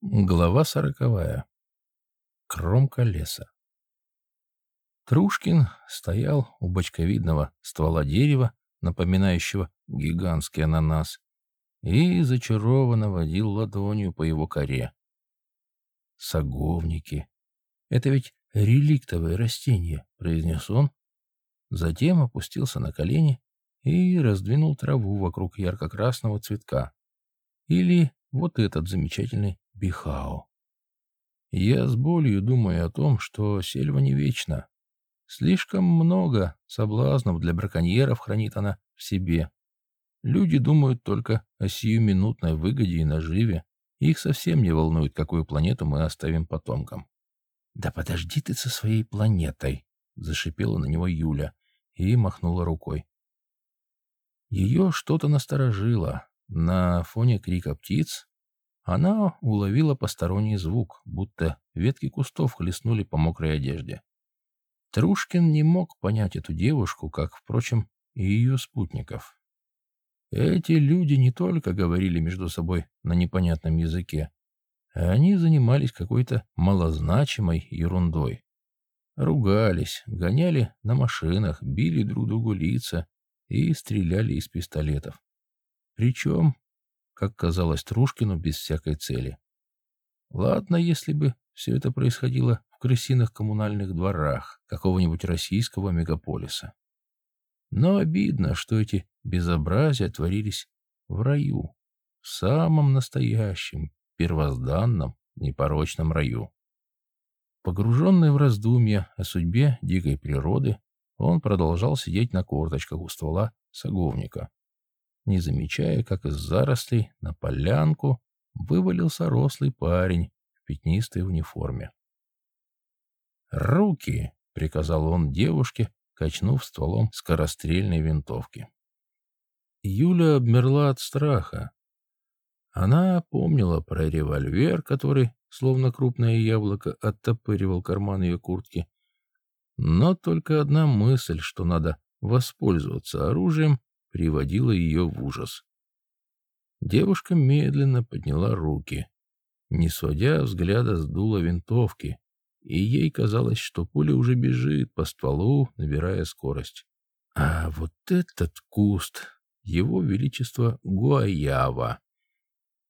Глава сороковая. Кромка леса. Трушкин стоял у бочковидного ствола дерева, напоминающего гигантский ананас, и зачарованно водил ладонью по его коре. «Саговники! Это ведь реликтовое растение», — произнес он. Затем опустился на колени и раздвинул траву вокруг ярко-красного цветка. Или вот этот замечательный Бихао. Я с болью думаю о том, что сельва не вечна. Слишком много соблазнов для браконьеров хранит она в себе. Люди думают только о сиюминутной выгоде и наживе. Их совсем не волнует, какую планету мы оставим потомкам. «Да подожди ты со своей планетой!» — зашипела на него Юля и махнула рукой. Ее что-то насторожило. На фоне крика птиц она уловила посторонний звук, будто ветки кустов хлестнули по мокрой одежде. Трушкин не мог понять эту девушку, как, впрочем, и ее спутников. Эти люди не только говорили между собой на непонятном языке, они занимались какой-то малозначимой ерундой. Ругались, гоняли на машинах, били друг другу лица и стреляли из пистолетов. Причем как казалось Трушкину, без всякой цели. Ладно, если бы все это происходило в крысиных коммунальных дворах какого-нибудь российского мегаполиса. Но обидно, что эти безобразия творились в раю, в самом настоящем, первозданном, непорочном раю. Погруженный в раздумья о судьбе дикой природы, он продолжал сидеть на корточках у ствола саговника, не замечая, как из зарослей на полянку вывалился рослый парень в пятнистой униформе. «Руки!» — приказал он девушке, качнув стволом скорострельной винтовки. Юля обмерла от страха. Она помнила про револьвер, который, словно крупное яблоко, оттопыривал карман ее куртки. Но только одна мысль, что надо воспользоваться оружием, приводило ее в ужас. Девушка медленно подняла руки, не сводя взгляда с дула винтовки, и ей казалось, что пуля уже бежит по стволу, набирая скорость. А вот этот куст, его величество Гуаява,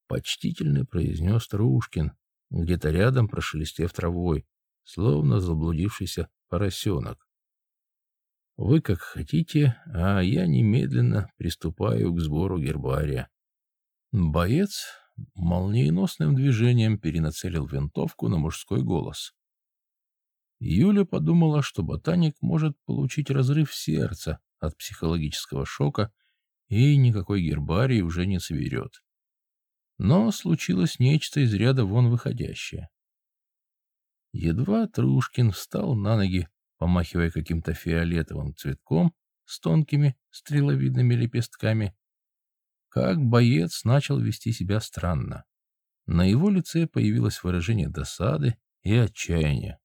почтительно произнес Трушкин, где-то рядом прошелестев травой, словно заблудившийся поросенок. Вы как хотите, а я немедленно приступаю к сбору гербария. Боец молниеносным движением перенацелил винтовку на мужской голос. Юля подумала, что ботаник может получить разрыв сердца от психологического шока и никакой гербарий уже не соберет. Но случилось нечто из ряда вон выходящее. Едва Трушкин встал на ноги помахивая каким-то фиолетовым цветком с тонкими стреловидными лепестками, как боец начал вести себя странно. На его лице появилось выражение досады и отчаяния.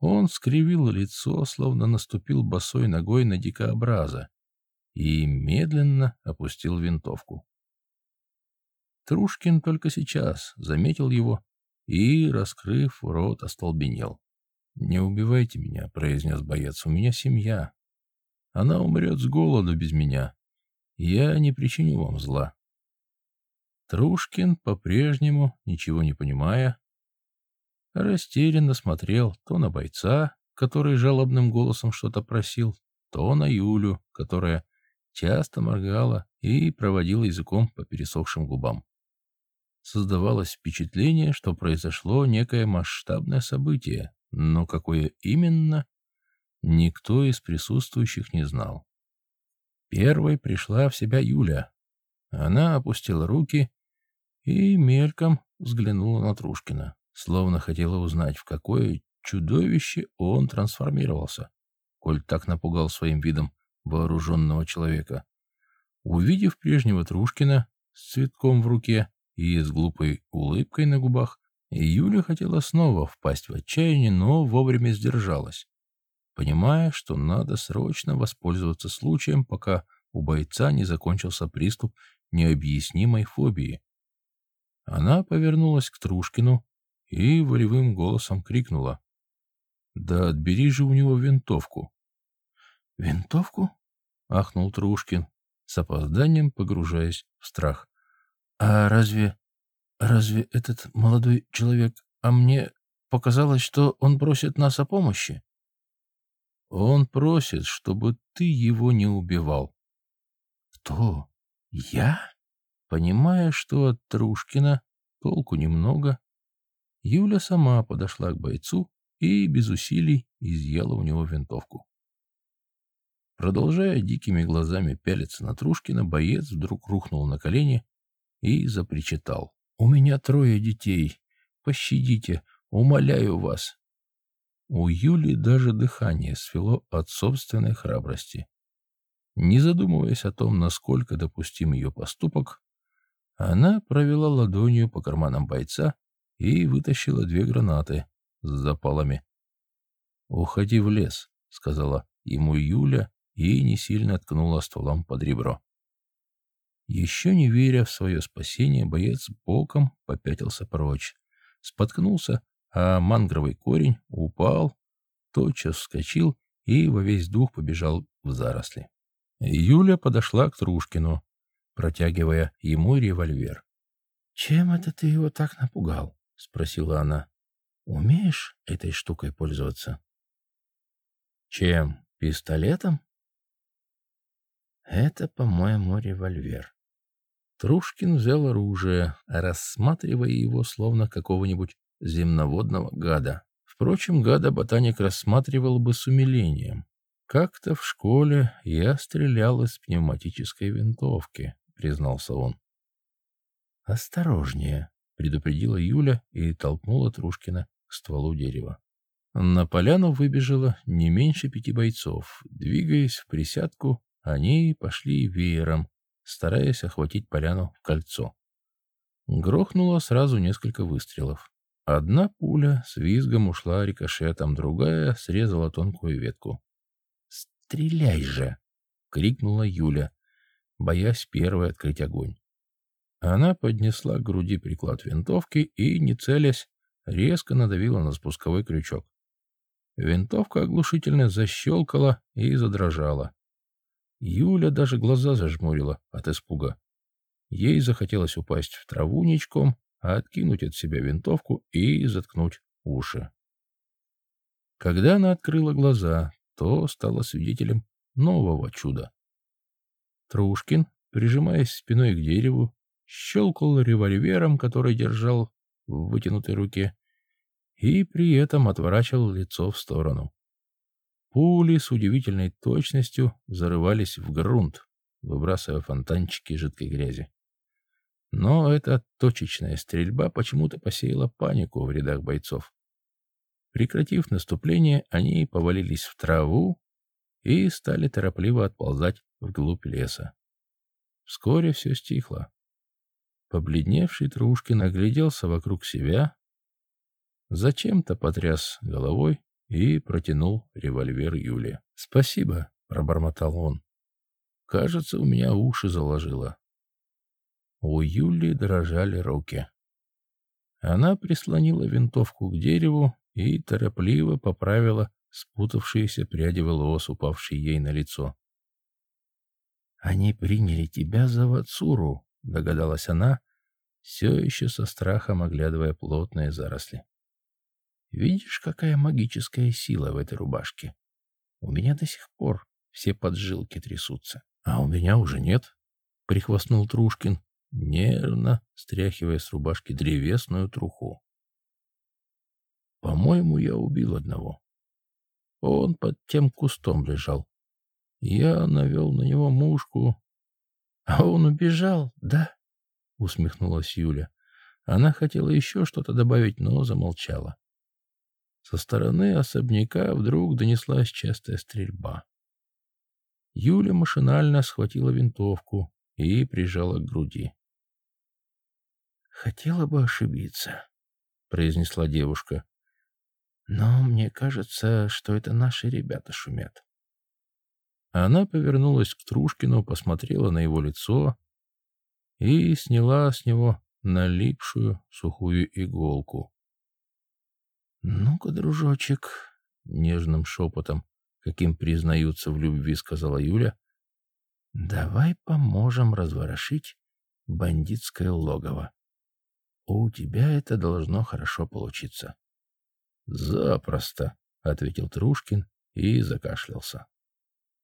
Он скривил лицо, словно наступил босой ногой на дикообраза, и медленно опустил винтовку. Трушкин только сейчас заметил его и, раскрыв рот, остолбенел. «Не убивайте меня», — произнес боец, — «у меня семья. Она умрет с голоду без меня. Я не причиню вам зла». Трушкин, по-прежнему, ничего не понимая, растерянно смотрел то на бойца, который жалобным голосом что-то просил, то на Юлю, которая часто моргала и проводила языком по пересохшим губам. Создавалось впечатление, что произошло некое масштабное событие, но какое именно, никто из присутствующих не знал. Первой пришла в себя Юля. Она опустила руки и мельком взглянула на Трушкина, словно хотела узнать, в какое чудовище он трансформировался, коль так напугал своим видом вооруженного человека. Увидев прежнего Трушкина с цветком в руке и с глупой улыбкой на губах, Юля хотела снова впасть в отчаяние, но вовремя сдержалась, понимая, что надо срочно воспользоваться случаем, пока у бойца не закончился приступ необъяснимой фобии. Она повернулась к Трушкину и волевым голосом крикнула. «Да отбери же у него винтовку!» «Винтовку?» — ахнул Трушкин, с опозданием погружаясь в страх. «А разве... разве этот молодой человек... А мне показалось, что он просит нас о помощи?» «Он просит, чтобы ты его не убивал». «Кто? Я?» Понимая, что от Трушкина толку немного, Юля сама подошла к бойцу и без усилий изъяла у него винтовку. Продолжая дикими глазами пялиться на Трушкина, боец вдруг рухнул на колени и запричитал. «У меня трое детей. Пощадите, умоляю вас». У Юли даже дыхание свело от собственной храбрости. Не задумываясь о том, насколько допустим ее поступок, она провела ладонью по карманам бойца и вытащила две гранаты с запалами. «Уходи в лес», — сказала ему Юля и не сильно ткнула стволом под ребро. Еще не веря в свое спасение, боец боком попятился прочь. Споткнулся, а мангровый корень упал, тотчас вскочил и во весь дух побежал в заросли. Юля подошла к Трушкину, протягивая ему револьвер. «Чем это ты его так напугал?» — спросила она. «Умеешь этой штукой пользоваться?» «Чем? Пистолетом?» «Это, по-моему, револьвер». Трушкин взял оружие, рассматривая его словно какого-нибудь земноводного гада. Впрочем, гада ботаник рассматривал бы с умилением. Как-то в школе я стрелял из пневматической винтовки признался он. «Осторожнее», — предупредила Юля и толкнула Трушкина к стволу дерева. На поляну выбежало не меньше пяти бойцов. Двигаясь в присядку, они пошли веером, стараясь охватить поляну в кольцо. Грохнуло сразу несколько выстрелов. Одна пуля с визгом ушла рикошетом, другая срезала тонкую ветку. «Стреляй же!» — крикнула Юля боясь первой открыть огонь. Она поднесла к груди приклад винтовки и, не целясь, резко надавила на спусковой крючок. Винтовка оглушительно защелкала и задрожала. Юля даже глаза зажмурила от испуга. Ей захотелось упасть в траву ничком, откинуть от себя винтовку и заткнуть уши. Когда она открыла глаза, то стала свидетелем нового чуда. Трушкин, прижимаясь спиной к дереву, щелкал револьвером, который держал в вытянутой руке, и при этом отворачивал лицо в сторону. Пули с удивительной точностью зарывались в грунт, выбрасывая фонтанчики жидкой грязи. Но эта точечная стрельба почему-то посеяла панику в рядах бойцов. Прекратив наступление, они повалились в траву и стали торопливо отползать вглубь леса. Вскоре все стихло. Побледневший Трушкин огляделся вокруг себя, зачем-то потряс головой и протянул револьвер Юле. «Спасибо», — пробормотал он. «Кажется, у меня уши заложило». У Юли дрожали руки. Она прислонила винтовку к дереву и торопливо поправила спутавшиеся пряди волос, упавшие ей на лицо. «Они приняли тебя за Вацуру», — догадалась она, все еще со страхом оглядывая плотные заросли. «Видишь, какая магическая сила в этой рубашке? У меня до сих пор все поджилки трясутся, а у меня уже нет», — прихвастнул Трушкин, нервно стряхивая с рубашки древесную труху. «По-моему, я убил одного. Он под тем кустом лежал. Я навел на него мушку. — А он убежал, да? — усмехнулась Юля. Она хотела еще что-то добавить, но замолчала. Со стороны особняка вдруг донеслась частая стрельба. Юля машинально схватила винтовку и прижала к груди. «Хотела бы ошибиться», — произнесла девушка. «Но мне кажется, что это наши ребята шумят». Она повернулась к Трушкину, посмотрела на его лицо и сняла с него налипшую сухую иголку. «Ну-ка, дружочек», — нежным шепотом, каким признаются в любви, сказала Юля, — «давай поможем разворошить бандитское логово. У тебя это должно хорошо получиться». «Запросто», — ответил Трушкин и закашлялся.